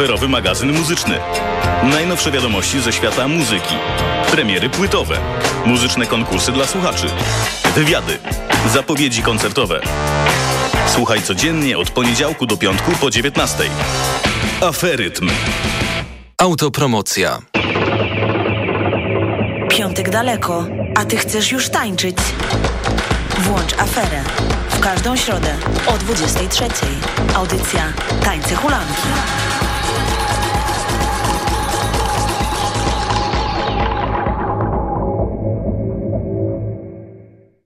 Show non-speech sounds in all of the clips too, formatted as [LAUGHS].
Aferowy magazyn muzyczny. Najnowsze wiadomości ze świata muzyki. Premiery płytowe. Muzyczne konkursy dla słuchaczy. Wywiady. Zapowiedzi koncertowe. Słuchaj codziennie od poniedziałku do piątku po 19. Aferytm. Autopromocja. Piątek daleko, a ty chcesz już tańczyć. Włącz aferę. W każdą środę o 23. Audycja Tańce Hulanki.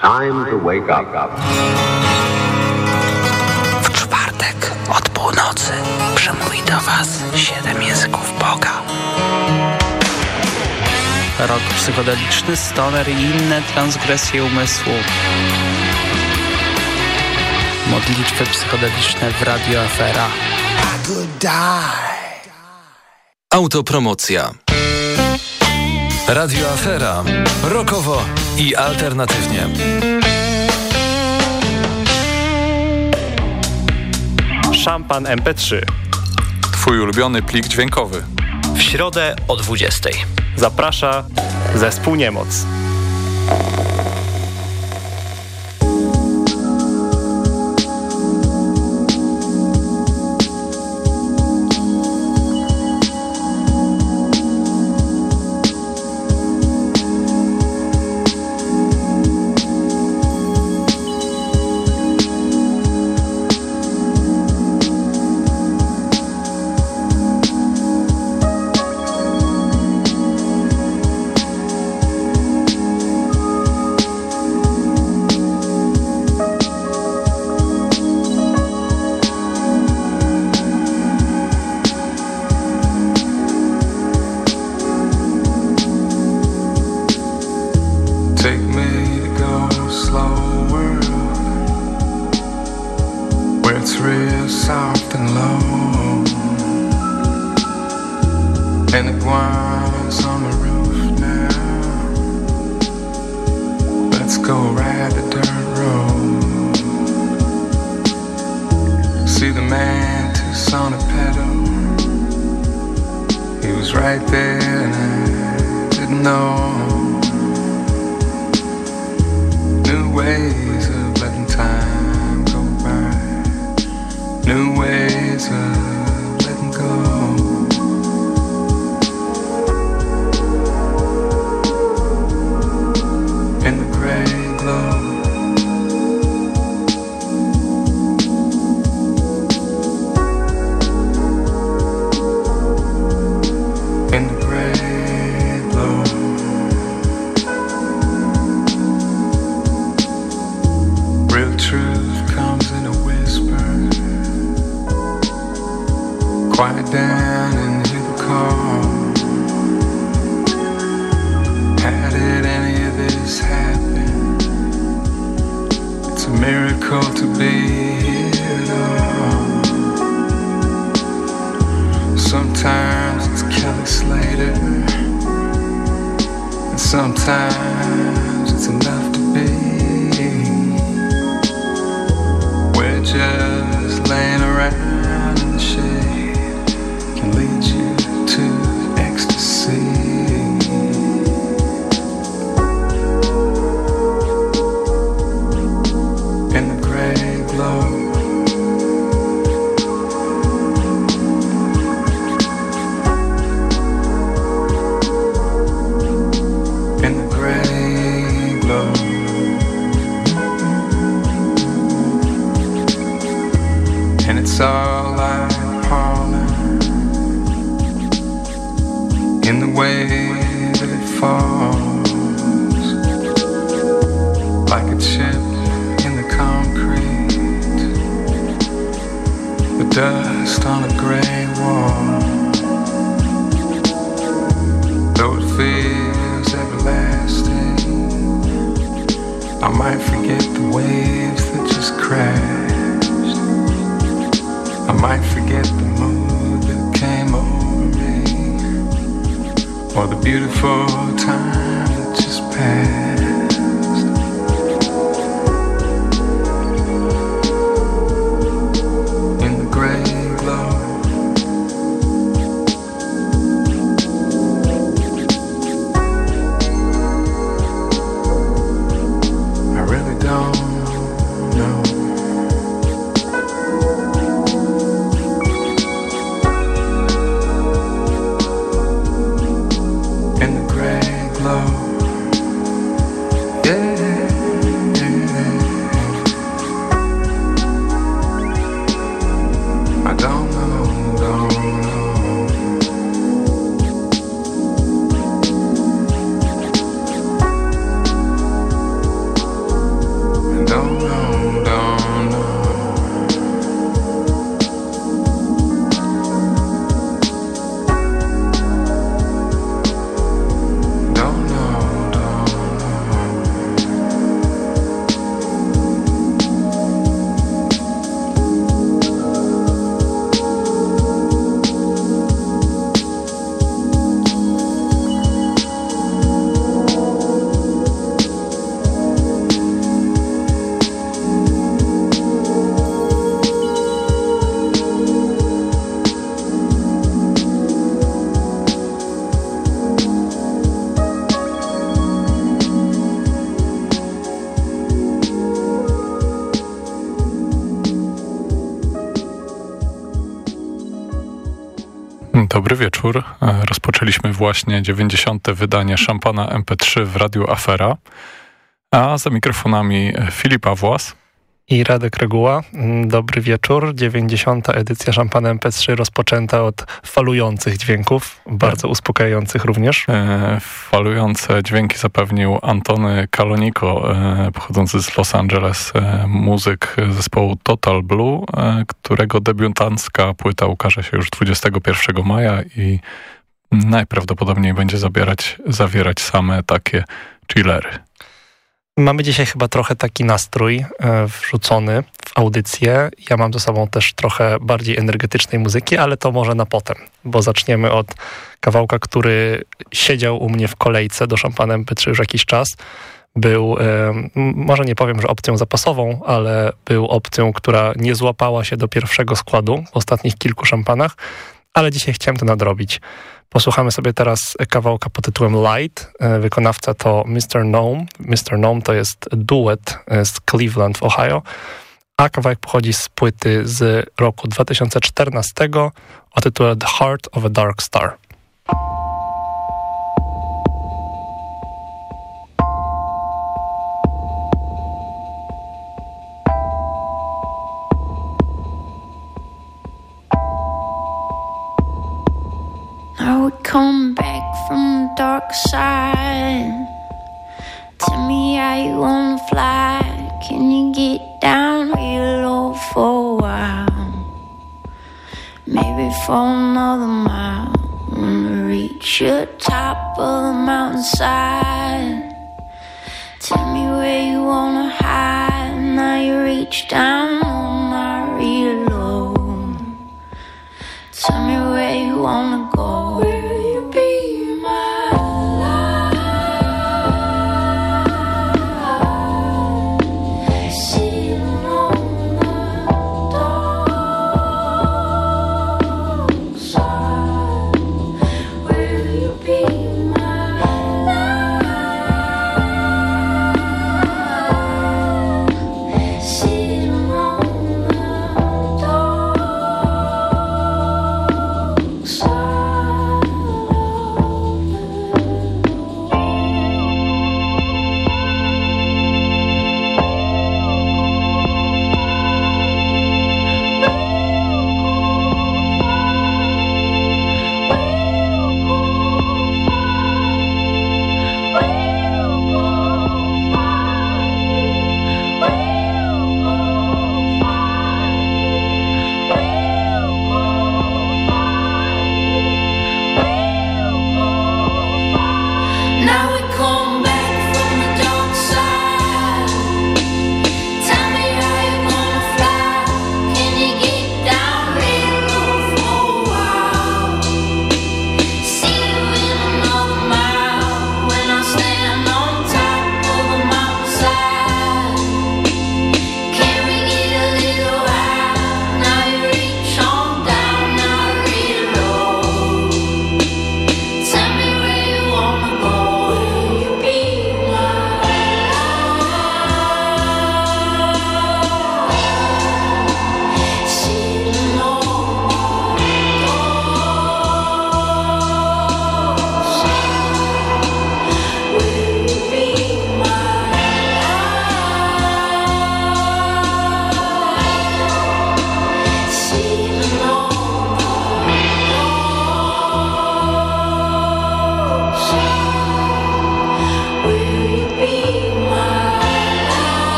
Time to wake up. W czwartek od północy przemówi do Was siedem języków Boga. Rok psychodeliczny, stoner i inne transgresje umysłu. Modlitwy psychodeliczne w Radio Afera. Autopromocja. Radio Afera. Rokowo i alternatywnie. Szampan MP3. Twój ulubiony plik dźwiękowy. W środę o 20. Zaprasza zespół Niemoc. Quiet down and hear the call. How did any of this happen? It's a miracle to be here at all. Sometimes it's Kelly Slater, and sometimes it's enough to be. We're just laying around way that it falls, like a chip in the concrete, the dust on a gray wall. Though it feels everlasting, I might forget the waves that just crashed. I might forget the me, or the beautiful time that just passed. Wieczór. Rozpoczęliśmy właśnie 90. wydanie Szampana MP3 w Radiu Afera, a za mikrofonami Filipa Włas i Radek Reguła. Mm, dobry wieczór. 90. edycja Szampana MP3 rozpoczęta od falujących dźwięków, bardzo tak. uspokajających również. E, falujące dźwięki zapewnił Antony Kaloniko, e, pochodzący z Los Angeles, e, muzyk zespołu Total Blue, e, którego debiutancka płyta ukaże się już 21 maja i najprawdopodobniej będzie zabierać, zawierać same takie chillery. Mamy dzisiaj chyba trochę taki nastrój e, wrzucony w audycję. Ja mam ze sobą też trochę bardziej energetycznej muzyki, ale to może na potem, bo zaczniemy od kawałka, który siedział u mnie w kolejce do szampana MP3 już jakiś czas. Był, e, może nie powiem, że opcją zapasową, ale był opcją, która nie złapała się do pierwszego składu w ostatnich kilku szampanach, ale dzisiaj chciałem to nadrobić. Posłuchamy sobie teraz kawałka pod tytułem Light. E, wykonawca to Mr. Gnome. Mr. Gnome to jest duet e, z Cleveland w Ohio, a kawałek pochodzi z płyty z roku 2014 o tytule The Heart of a Dark Star. Come back from the dark side. Tell me how you wanna fly. Can you get down real low for a while? Maybe for another mile. Wanna reach the top of the mountainside. Tell me where you wanna hide. Now you reach down, not real low. Tell me where you wanna go.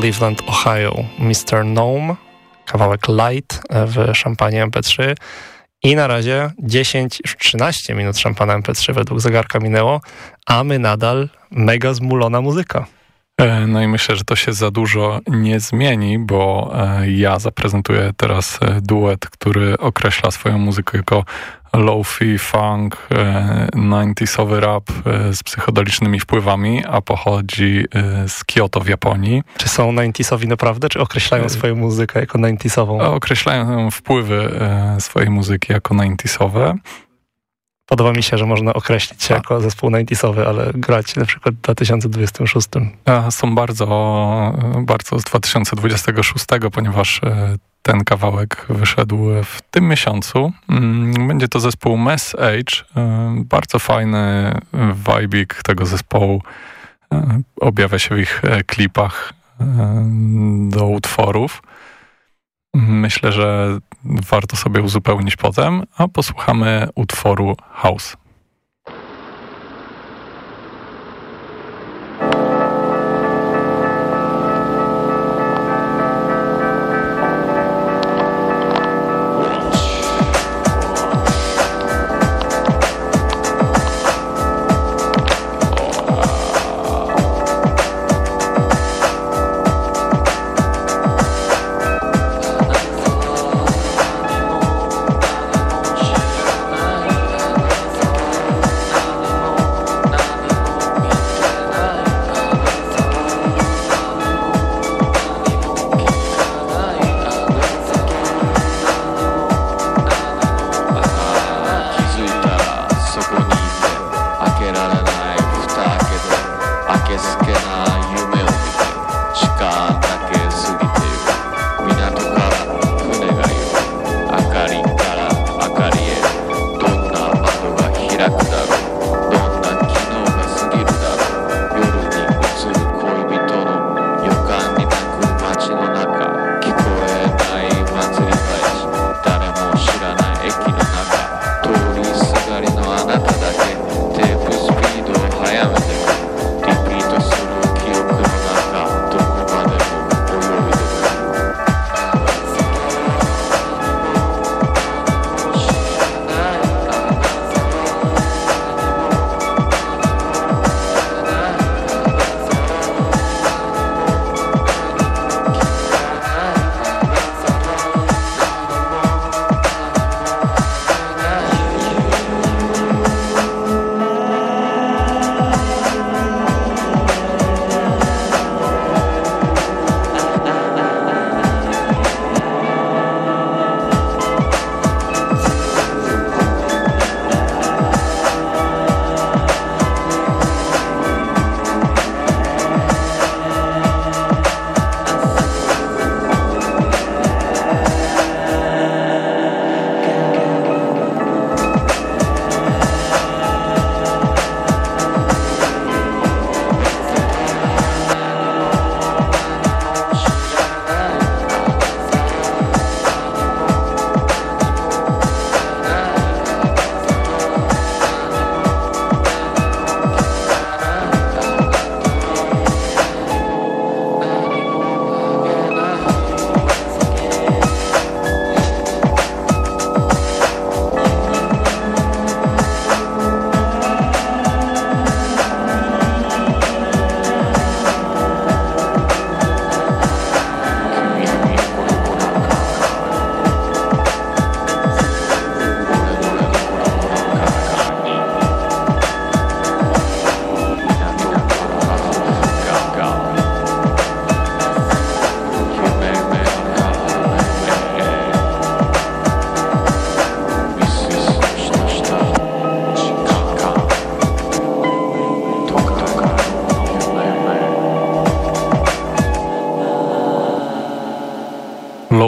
Cleveland, Ohio, Mr. Gnome, kawałek Light w szampanie MP3 i na razie 10, już 13 minut szampana MP3 według zegarka minęło, a my nadal mega zmulona muzyka. E, no i myślę, że to się za dużo nie zmieni, bo e, ja zaprezentuję teraz e, duet, który określa swoją muzykę jako low-fi, funk, 90sowy rap z psychodelicznymi wpływami, a pochodzi z Kyoto w Japonii. Czy są 90sowi naprawdę, czy określają swoją muzykę jako 90sową? Określają wpływy swojej muzyki jako 90sowe. Podoba mi się, że można określić się jako zespół 90sowy, ale grać na przykład w 2026. Są bardzo, bardzo z 2026, ponieważ e, ten kawałek wyszedł w tym miesiącu. Mm, będzie to zespół Mess Age. E, bardzo fajny vibik tego zespołu e, objawia się w ich klipach do utworów. Myślę, że warto sobie uzupełnić potem, a posłuchamy utworu House.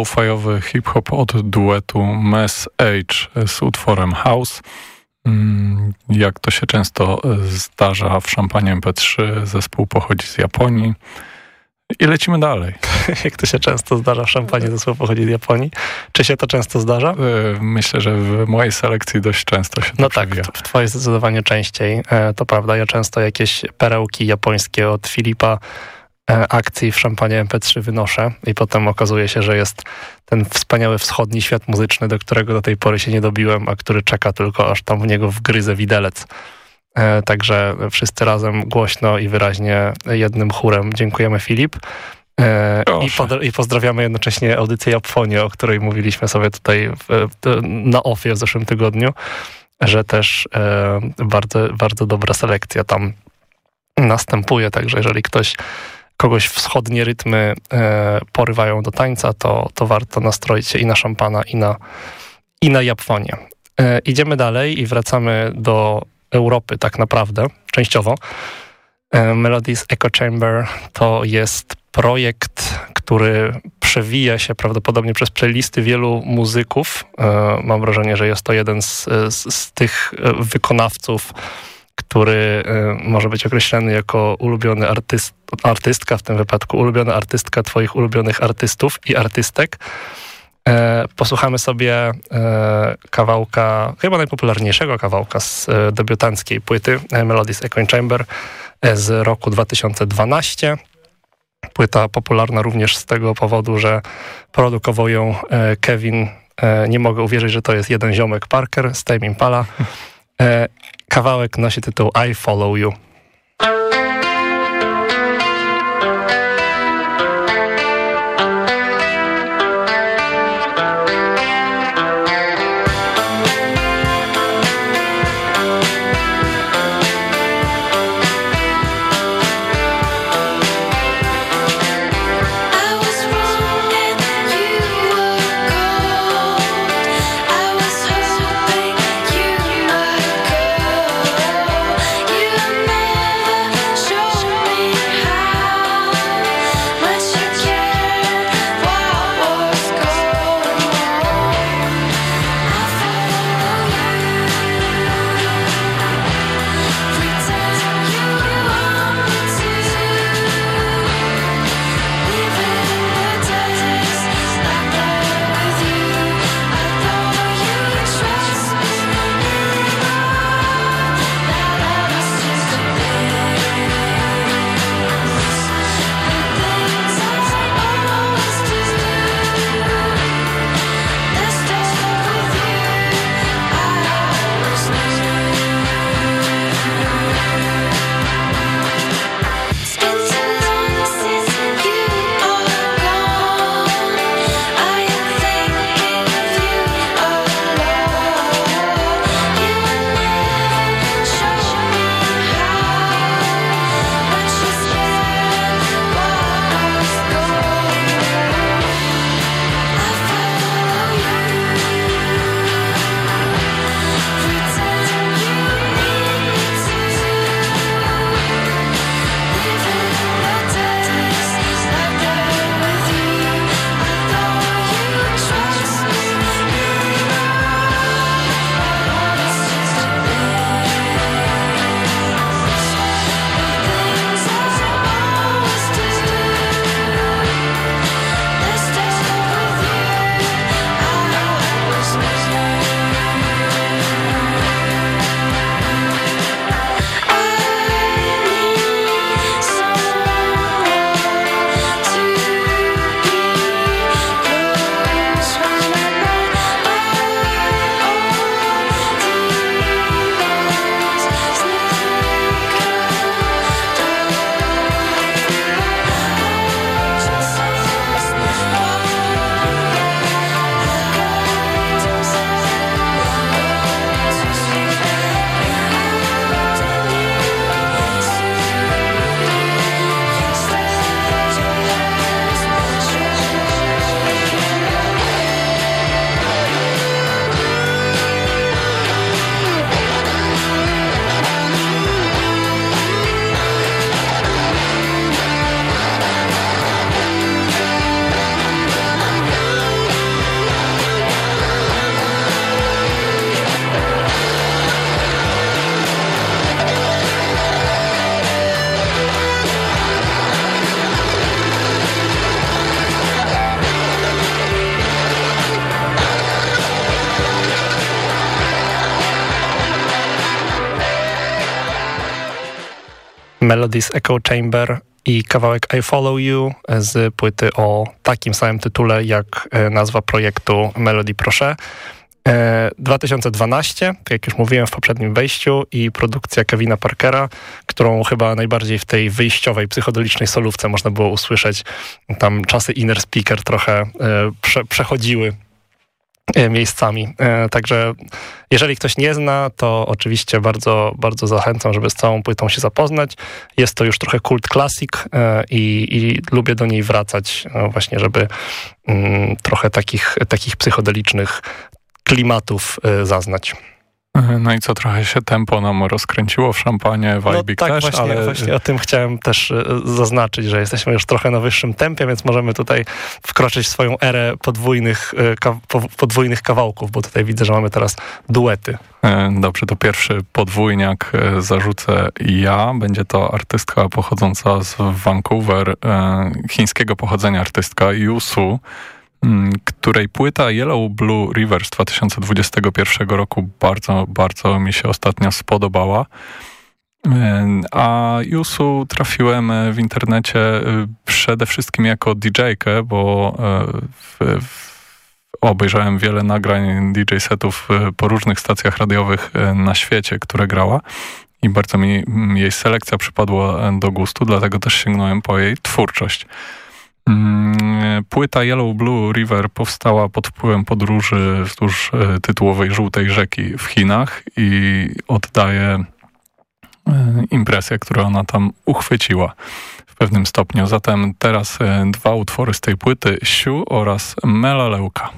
Lo-fiowy hip-hop od duetu Mess Age z utworem House. Mm, jak to się często zdarza w szampanie MP3, zespół pochodzi z Japonii. I lecimy dalej. [LAUGHS] Jak to się często zdarza w szampanie, zespół pochodzi z Japonii. Czy się to często zdarza? E, myślę, że w mojej selekcji dość często się to No tak, przewija. w twojej zdecydowanie częściej. E, to prawda, ja często jakieś perełki japońskie od Filipa e, akcji w szampanie MP3 wynoszę i potem okazuje się, że jest ten wspaniały wschodni świat muzyczny, do którego do tej pory się nie dobiłem, a który czeka tylko aż tam w niego wgryzę widelec. E, także wszyscy razem głośno i wyraźnie jednym chórem dziękujemy Filip. E, I, I, pozdrawiamy jednocześnie audycję Japfonie, o której mówiliśmy sobie tutaj w, na ofie w zeszłym tygodniu, że też e, bardzo, bardzo dobra selekcja tam następuje, także jeżeli ktoś kogoś wschodnie rytmy e, porywają do tańca, to, to warto nastroić się i na szampana, i na, i na Japonię. E, idziemy dalej i wracamy do Europy tak naprawdę, częściowo. E, Melodies Echo Chamber to jest projekt, który przewija się prawdopodobnie przez playlisty wielu muzyków. Mam wrażenie, że jest to jeden z, z, z tych wykonawców, który może być określony jako ulubiony artyst, artystka, w tym wypadku ulubiona artystka twoich ulubionych artystów i artystek. Posłuchamy sobie kawałka, chyba najpopularniejszego kawałka z debiutanckiej płyty Melodies Echo Chamber z roku 2012. Płyta popularna również z tego powodu, że produkował ją e, Kevin. E, nie mogę uwierzyć, że to jest jeden ziomek Parker z Tame Impala. Kawałek nosi tytuł I Follow You. Melodies Echo Chamber i kawałek I Follow You z płyty o takim samym tytule jak nazwa projektu Melody Proszę. 2012, tak jak już mówiłem w poprzednim wejściu i produkcja Kevina Parkera, którą chyba najbardziej w tej wyjściowej, psychodelicznej solówce można było usłyszeć. Tam czasy inner speaker trochę prze, przechodziły E, miejscami. E, także jeżeli ktoś nie zna, to oczywiście bardzo, bardzo zachęcam, żeby z całą płytą się zapoznać. Jest to już trochę kult klasik e, i, i lubię do niej wracać właśnie, żeby mm, trochę takich, takich psychodelicznych klimatów zaznać. No i co, trochę się tempo nam rozkręciło w szampanie, Wajbik no, tak, też, właśnie, ale... właśnie o tym chciałem też e, zaznaczyć, że jesteśmy już trochę na wyższym tempie, więc możemy tutaj wkroczyć w swoją erę podwójnych, e, podwójnych kawałków, bo tutaj widzę, że mamy teraz duety. E, dobrze, to pierwszy podwójniak zarzucę ja. Będzie to artystka pochodząca z Vancouver, chińskiego pochodzenia artystka Yusu. Mm, której płyta Yellow Blue River z 2021 roku bardzo, bardzo mi się ostatnio spodobała. E, a Yusu trafiłem w internecie e, przede wszystkim jako DJ-kę, bo e, w, w, obejrzałem wiele nagrań DJ setów po różnych stacjach radiowych na świecie, które grała i bardzo mi jej selekcja przypadła do gustu, dlatego też sięgnąłem po jej twórczość. Mm, płyta Yellow Blue River powstała pod wpływem podróży wzdłuż e, tytułowej Żółtej Rzeki w Chinach i oddaje e, impresję, którą ona tam uchwyciła w pewnym stopniu. Zatem teraz e, dwa utwory z tej płyty, Siu oraz Melaleuka.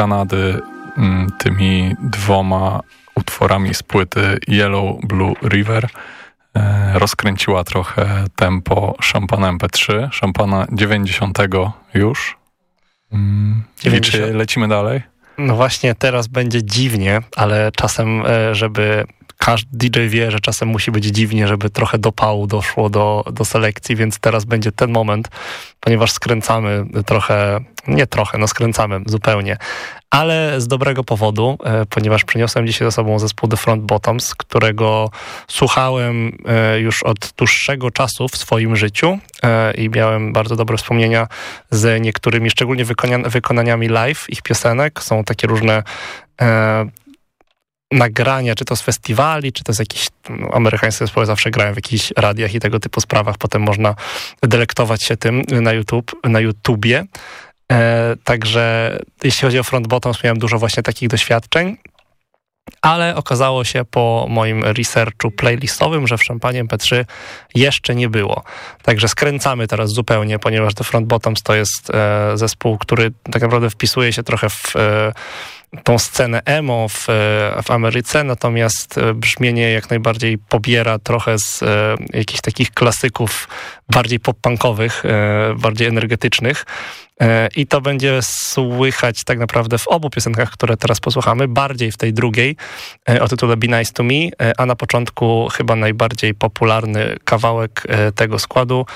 Kanady mm, tymi dwoma utworami z płyty Yellow Blue River e, rozkręciła trochę tempo szampana MP3, szampana 90 już. Mm, I czy lecimy dalej? No właśnie teraz będzie dziwnie, ale czasem, e, żeby każdy DJ wie, że czasem musi być dziwnie, żeby trochę dopału doszło do, do selekcji, więc teraz będzie ten moment, ponieważ skręcamy trochę, nie trochę, no skręcamy zupełnie, ale z dobrego powodu, e, ponieważ przyniosłem dzisiaj ze sobą zespół The Front Bottoms, którego słuchałem e, już od dłuższego czasu w swoim życiu e, i miałem bardzo dobre wspomnienia z niektórymi, szczególnie wykonaniami live ich piosenek. Są takie różne nagrania, czy to z festiwali, czy to z jakichś, no, amerykańskie zespoły zawsze grają w jakichś radiach i tego typu sprawach, potem można delektować się tym na YouTube, na YouTubie. E, także jeśli chodzi o Front Bottoms, miałem dużo właśnie takich doświadczeń, ale okazało się po moim researchu playlistowym, że w Szampanie MP3 jeszcze nie było. Także skręcamy teraz zupełnie, ponieważ The Front Bottoms to jest e, zespół, który tak naprawdę wpisuje się trochę w e, tą scenę emo w, w Ameryce, natomiast e, brzmienie jak najbardziej pobiera trochę z e, jakichś takich klasyków bardziej pop-punkowych, e, bardziej energetycznych. E, I to będzie słychać tak naprawdę w obu piosenkach, które teraz posłuchamy, bardziej w tej drugiej e, o tytule Be Nice to Me, e, a na początku chyba najbardziej popularny kawałek e, tego składu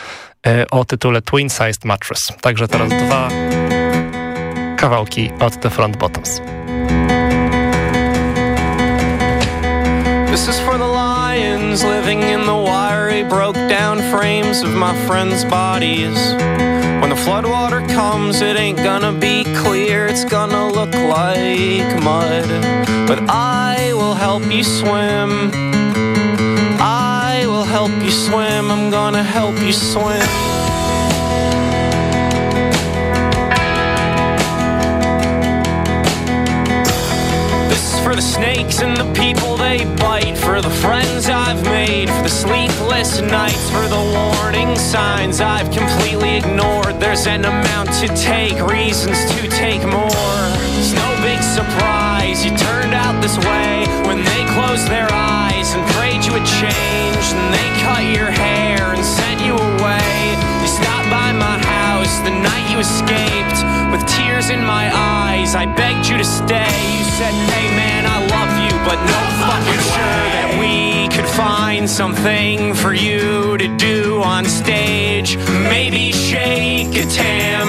o tytule Twin Sized Mattress. Także teraz dwa kawałki od The Front Bottoms. This is for the lions living in the wiry, broke down frames of my friends' bodies. When the floodwater comes, it ain't gonna be clear, it's gonna look like mud. But I will help you swim. I will help you swim, I'm gonna help you swim. For the snakes and the people they bite. For the friends I've made. For the sleepless nights. For the warning signs I've completely ignored. There's an amount to take, reasons to take more. It's no big surprise you turned out this way when they closed their eyes and prayed you would change. And they cut your hair and sent you away. You stopped by my house the night you escaped with tears in my eyes. I begged you to stay. You said, hey man I love you, but no fucking sure that we could find something for you to do on stage. Maybe shake a tambourine,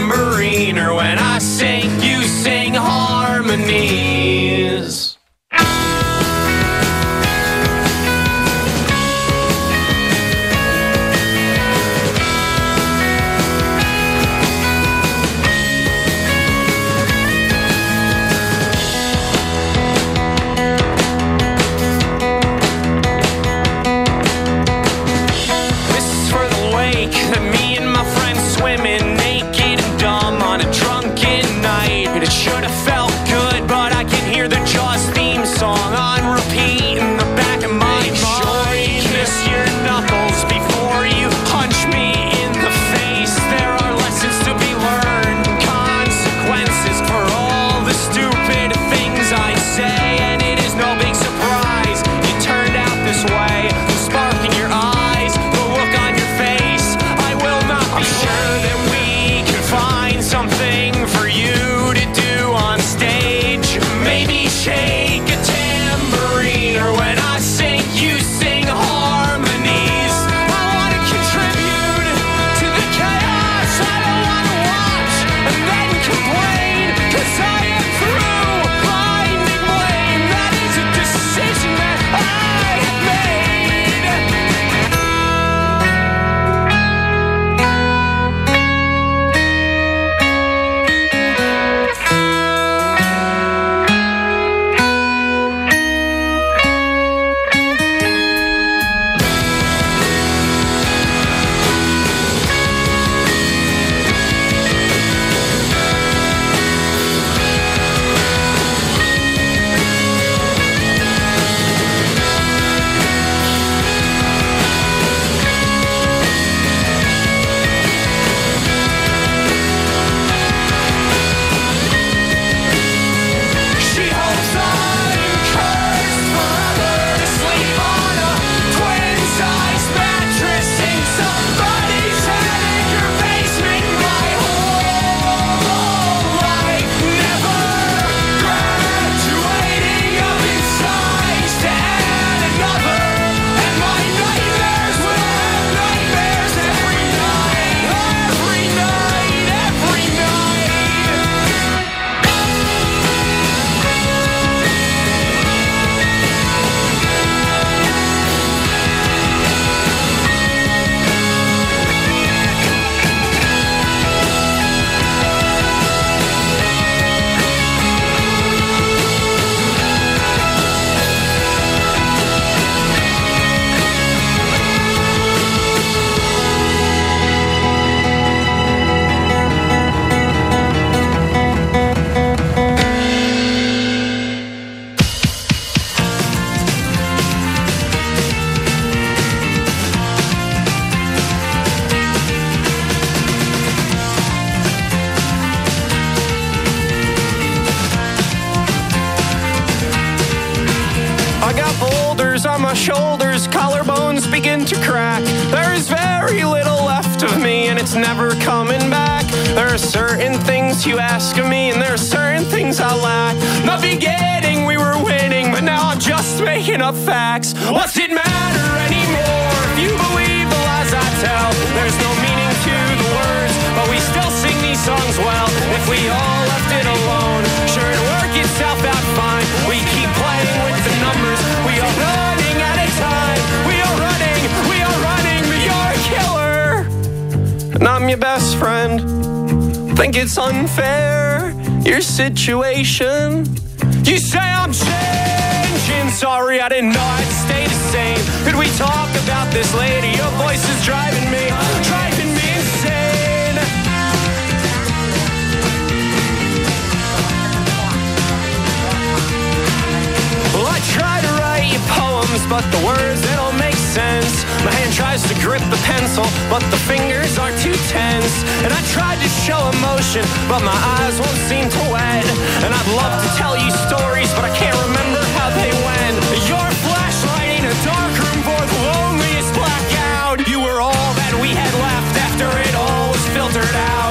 friend. Think it's unfair your situation. You say I'm changing. Sorry, I didn't know I'd stay the same. Could we talk about this lady? Your voice is driving me, driving me insane. Well, I try to write you poems, but the words don't make sense. My hand tries to grip the pencil, but the fingers are too tense. And I tried to show emotion, but my eyes won't seem to wed. And I'd love to tell you stories, but I can't remember how they went. Your flashlight in a dark room for the loneliest blackout. You were all that we had left after it all was filtered out.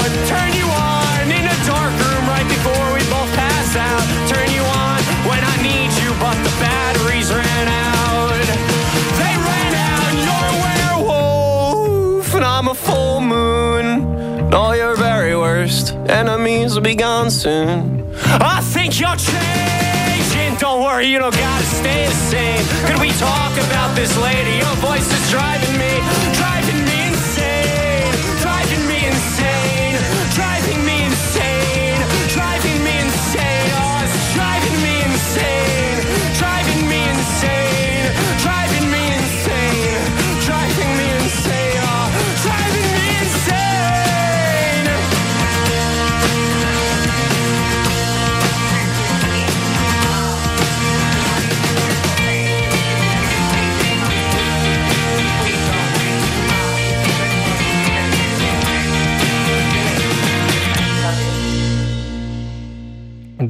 Enemies will be gone soon. I think you're changing. Don't worry, you don't gotta stay the same. Could we talk about this lady? Your voice is driving me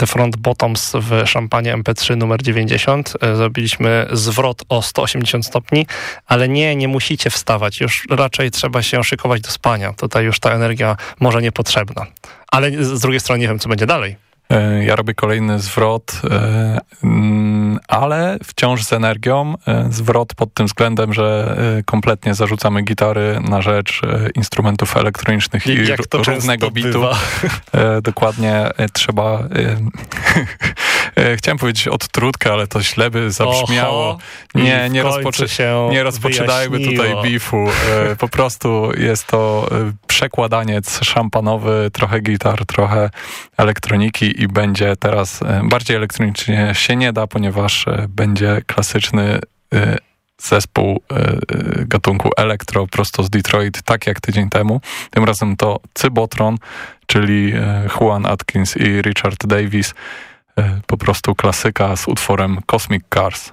The Front Bottoms w szampanie MP3 numer 90. E, Zrobiliśmy zwrot o 180 stopni, ale nie, nie musicie wstawać. Już raczej trzeba się szykować do spania. Tutaj już ta energia może niepotrzebna. Ale z drugiej strony nie wiem, co będzie dalej. E, Ja robię kolejny zwrot, e, mm, ale wciąż z energią. E, Zwrot pod tym względem, że kompletnie zarzucamy gitary na rzecz instrumentów elektronicznych i Jak to r- równego często bitu. Dokładnie trzeba. [LAUGHS] e, Chciałem powiedzieć odtrutkę, ale to źle by zabrzmiało. Oho, nie, nie, rozpoczy- nie rozpoczynajmy tutaj bifu. E, Po prostu jest to e, przekładaniec szampanowy, trochę gitar, trochę elektroniki i będzie teraz bardziej elektronicznie się nie da, ponieważ będzie klasyczny zespół gatunku elektro prosto z Detroit, tak jak tydzień temu. Tym razem to Cybotron, czyli Juan Atkins i Richard Davis. E, Po prostu klasyka z utworem Cosmic Cars.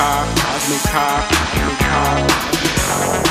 Car, cosmic car, cosmic car.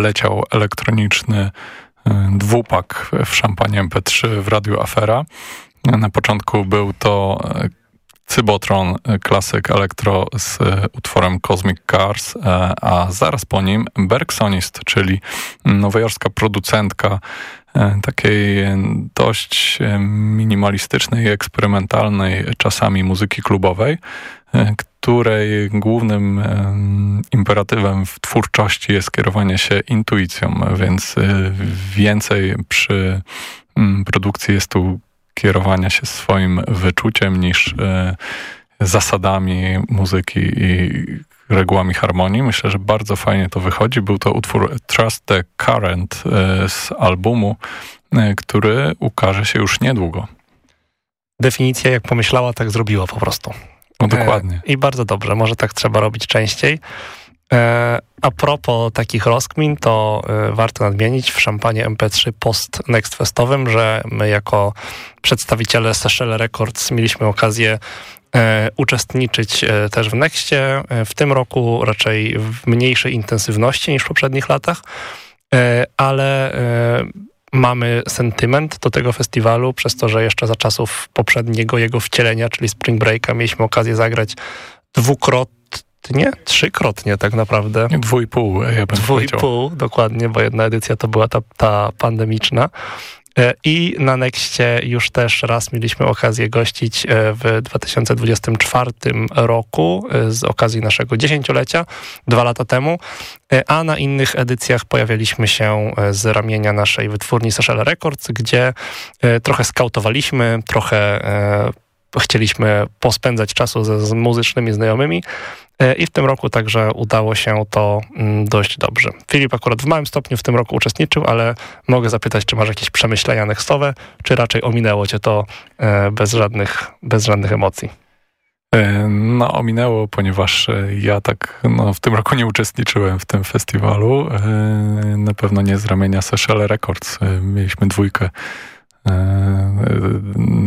Wleciał elektroniczny dwupak w szampanie MP3 w Radiu Afera. Na początku był to Cybotron, klasyk elektro z utworem Cosmic Cars, a zaraz po nim Bergsonist, czyli nowojorska producentka takiej dość minimalistycznej, eksperymentalnej czasami muzyki klubowej, której głównym imperatywem w twórczości jest kierowanie się intuicją, więc więcej przy produkcji jest tu kierowania się swoim wyczuciem niż zasadami muzyki i regułami harmonii. Myślę, że bardzo fajnie to wychodzi. Był to utwór Trust the Current z albumu, który ukaże się już niedługo. Definicja jak pomyślała, tak zrobiła po prostu. No dokładnie. E, I bardzo dobrze, może tak trzeba robić częściej. E, a propos takich rozkmin, to e, warto nadmienić w szampanie MP3 post Next Festowym, że my jako przedstawiciele Seychelles Records mieliśmy okazję uczestniczyć też w Nextie. W tym roku raczej w mniejszej intensywności niż w poprzednich latach, ale mamy sentyment do tego festiwalu, przez to, że jeszcze za czasów poprzedniego jego wcielenia, czyli Spring Breaka, mieliśmy okazję zagrać dwukrotnie, trzykrotnie tak naprawdę. Dwójpół, ja bym Dwójpół, dokładnie, bo jedna edycja to była ta, ta pandemiczna. E, I na Nexcie już też raz mieliśmy okazję gościć e, w 2024 roku e, z okazji naszego dziesięciolecia, dwa lata temu, a na innych edycjach pojawialiśmy się z ramienia naszej wytwórni Seychelles Records, gdzie trochę skautowaliśmy, trochę chcieliśmy pospędzać czasu ze, z muzycznymi znajomymi e, i w tym roku także udało się to mm, dość dobrze. Filip akurat w małym stopniu w tym roku uczestniczył, ale mogę zapytać, czy masz jakieś przemyślenia nextowe, czy raczej ominęło cię to e, bez żadnych, bez żadnych emocji? E, no, ominęło, ponieważ ja tak no, w tym roku nie uczestniczyłem w tym festiwalu. Na pewno nie z ramienia Seychelles Records. Mieliśmy dwójkę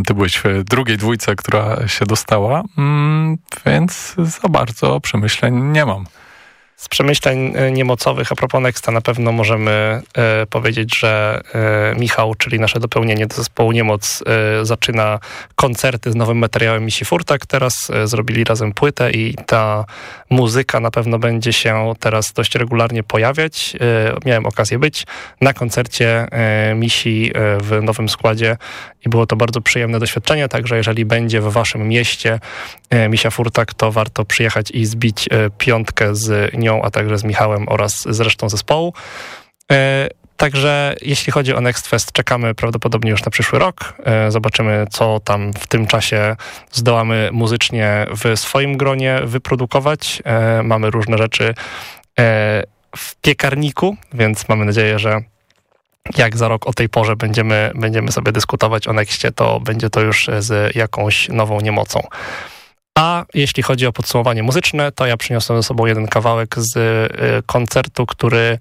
ty byłeś w drugiej dwójce, która się dostała, mm, więc za bardzo przemyśleń nie mam. Z przemyśleń e, niemocowych a propos Nexta na pewno możemy e, powiedzieć, że e, Michał, czyli nasze dopełnienie do zespołu Niemoc, zaczyna koncerty z nowym materiałem Misi Furtak. Teraz zrobili razem płytę i ta muzyka na pewno będzie się teraz dość regularnie pojawiać. Miałem okazję być na koncercie Misi w nowym składzie i było to bardzo przyjemne doświadczenie, także jeżeli będzie w waszym mieście Misia Furtak, to warto przyjechać i zbić piątkę z nią a także z Michałem oraz z resztą zespołu. E, także jeśli chodzi o Next Fest, czekamy prawdopodobnie już na przyszły rok. E, zobaczymy, co tam w tym czasie zdołamy muzycznie w swoim gronie wyprodukować. E, mamy różne rzeczy w piekarniku, więc mamy nadzieję, że jak za rok o tej porze będziemy, będziemy sobie dyskutować o Nexcie, to będzie to już z jakąś nową niemocą. A jeśli chodzi o podsumowanie muzyczne, to ja przyniosłem ze sobą jeden kawałek z y, koncertu, który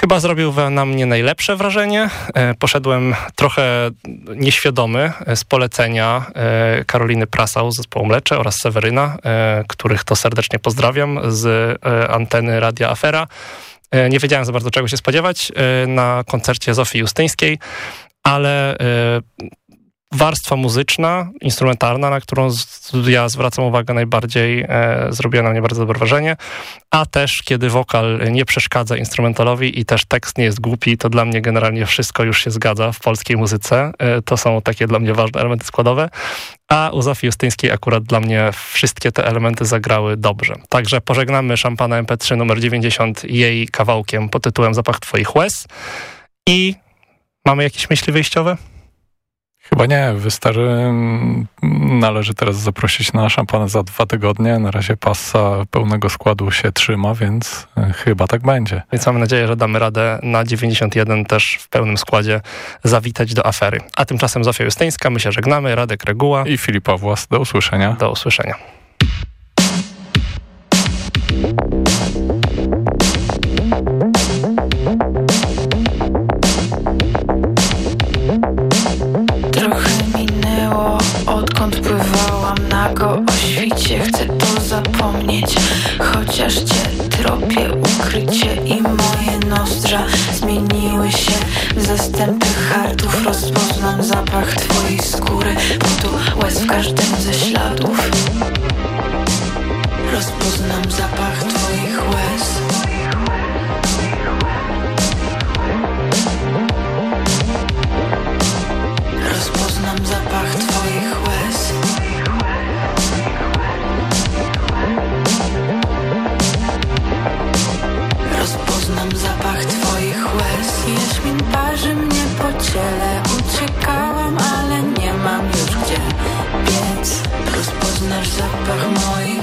chyba zrobił na mnie najlepsze wrażenie. E, poszedłem trochę nieświadomy z polecenia e, Karoliny Prasał z zespołu Mlecze oraz Seweryna, e, których to serdecznie pozdrawiam z anteny Radia Afera. Nie wiedziałem za bardzo czego się spodziewać na koncercie Zofii Justyńskiej, ale warstwa muzyczna, instrumentalna, na którą ja zwracam uwagę najbardziej, e, zrobiła na mnie bardzo dobre wrażenie, a też kiedy wokal nie przeszkadza instrumentalowi i też tekst nie jest głupi, to dla mnie generalnie wszystko już się zgadza w polskiej muzyce. E, to są takie dla mnie ważne elementy składowe, a u Zofii Justyńskiej akurat dla mnie wszystkie te elementy zagrały dobrze. Także pożegnamy szampana MP3 numer 90 jej kawałkiem pod tytułem Zapach Twoich łez i mamy jakieś myśli wyjściowe? Chyba nie, wystarczy, należy teraz zaprosić na szampana za dwa tygodnie. Na razie pasa pełnego składu się trzyma, więc e, chyba tak będzie. Więc mamy nadzieję, że damy radę na 91 też w pełnym składzie zawitać do afery. A tymczasem Zofia Justyńska, my się żegnamy, Radek Reguła i Filipa Włas. Do usłyszenia. Do usłyszenia. nozdrza Zmieniły się w zastępy hartów. Rozpoznam zapach twojej skóry Potu łez w każdym ze śladów. Rozpoznam zapach twojej po ciele uciekałam, ale nie mam już gdzie biec. Rozpoznasz zapach moich